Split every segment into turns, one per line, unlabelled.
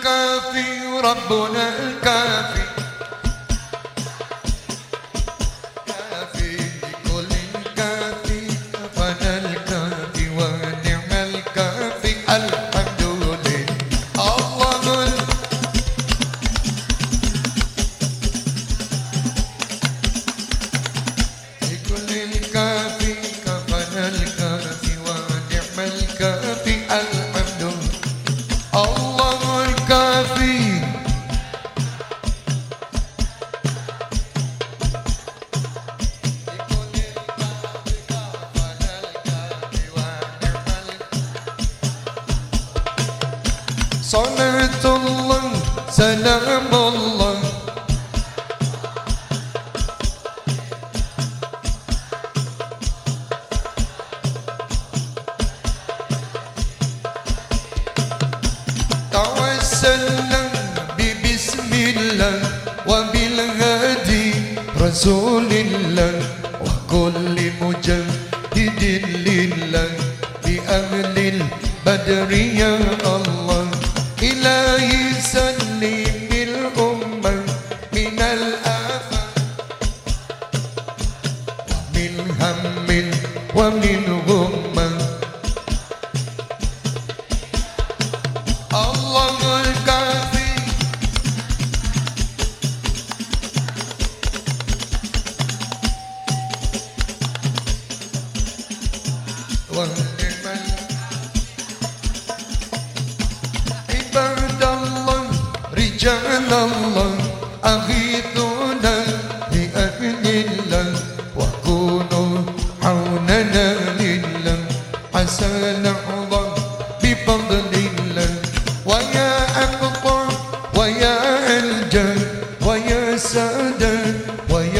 الكافي ربنا الكافي. الكافي كفنا الكافي ونعم الكافي. صلاة الله سلام الله. توسلنا ببسم الله وبالهادي رسول الله وكل مجدد لله بأهل البدر يا الله إلهي سلم الأمة من الآفات ومن هم ومن غمه الله الكافي. ونعم رجال الله أغيثونا بأهل الله وكونوا عوننا لله عسى نحظى بفضل الله. ويا أقطع ويا ألجأ ويا سادة ويا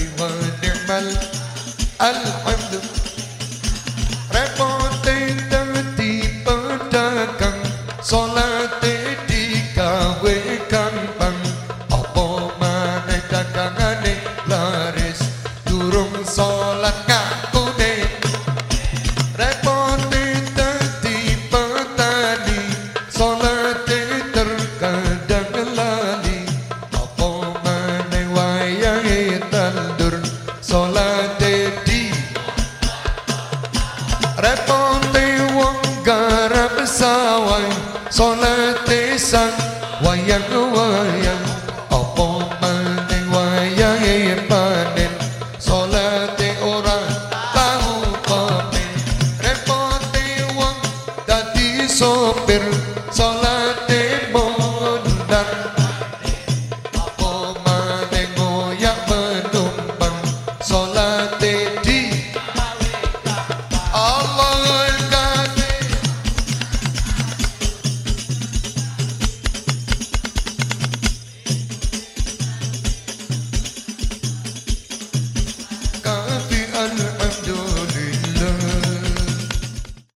ويرجو ويرجو